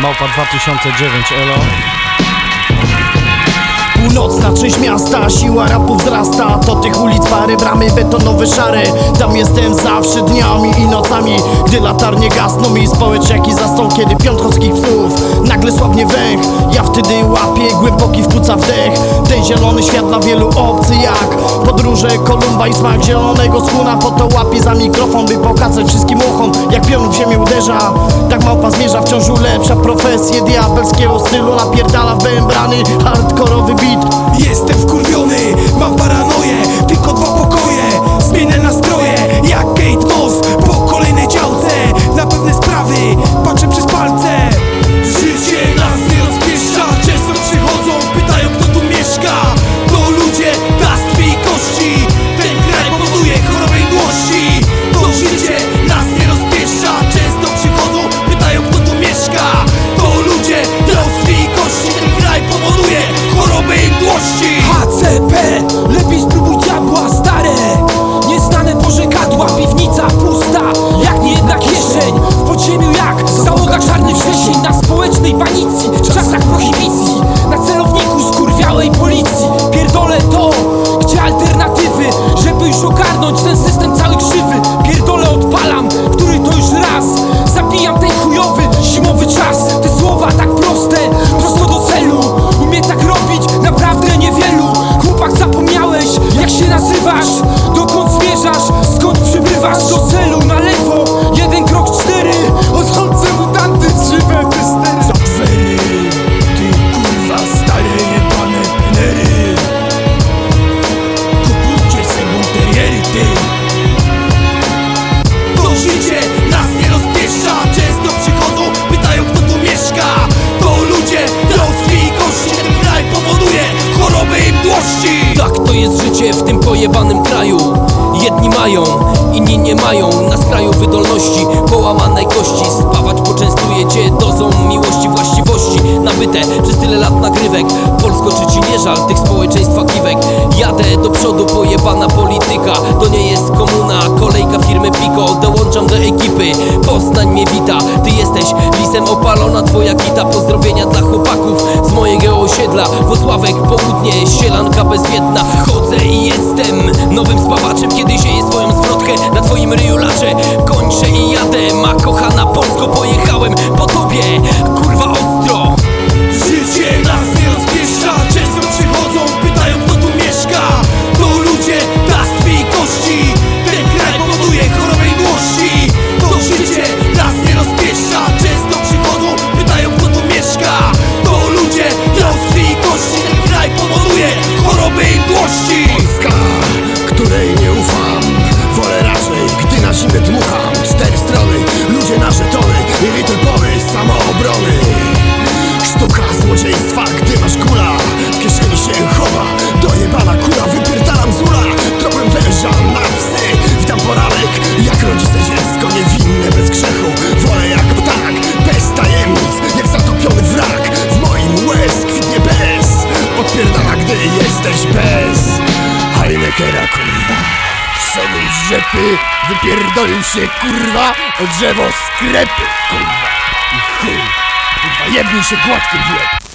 Małpa 2009 Elo Północna część miasta, siła rapu wzrasta. To tych ulic pary, bramy betonowe szary. Tam jestem zawsze dniami i nocami Gdy latarnie gasną i społeczniaki zasną Kiedy piątkowskich psów nagle słabnie węch. Ja wtedy łapię głęboki wpłuca wdech. Ten zielony świat dla wielu obcy jak Podróże Kolumba i smak zielonego skuna. Po to łapię za mikrofon, by pokazać wszystkim uchom Jak pion w ziemię uderza. Tak małpa zmierza, wciąż ulepsza profesję diabelskiego stylu. Napierdala w bębrany, prohibicji, na celowniku skurwiałej policji. Pierdolę to, gdzie alternatywy Żeby już ogarnąć ten system cały tym pojebanym kraju. Jedni mają, inni nie mają. Na skraju wydolności, połamanej kości. Spawacz poczęstuje cię dozą miłości Właściwości. Nabyte przez tyle lat nagrywek. Polsko czy ci nie żal tych społeczeństwa kiwek. Jadę do przodu, pojebana polityka. To nie jest komuna, kolejka firmy Pico. Dołączam do ekipy, Poznań mnie wita. Ty jesteś lisem opalona, twoja kita. Pozdrowienia dla chłopaków z mojego osiedla. Włocławek, południe, sielanka bezwiedna na twoim ryju Kończę i jadę, ma kochana Polsko Pojechałem po tobie, kurwa zimę dmucham Cztery strony, ludzie na żetony I little pory samoobrony. Sztuka złodziejstwa, gdy masz kula W kieszeni się chowa Dojebana kula, wypierdalam z ula Tropem węża na psy Witam poranek, jak rodzi se dziecko Niewinne, bez grzechu. Wolę jak ptak, bez tajemnic Jak zatopiony wrak. W moim łez kwitnie bez Odpierdala, gdy jesteś bez. Heinekera, kurwa Szedł z rzepy, wypierdolił się, kurwa O drzewo sklepy, kurwa. I chuj, kurwa, jebnij się gładkim w łeb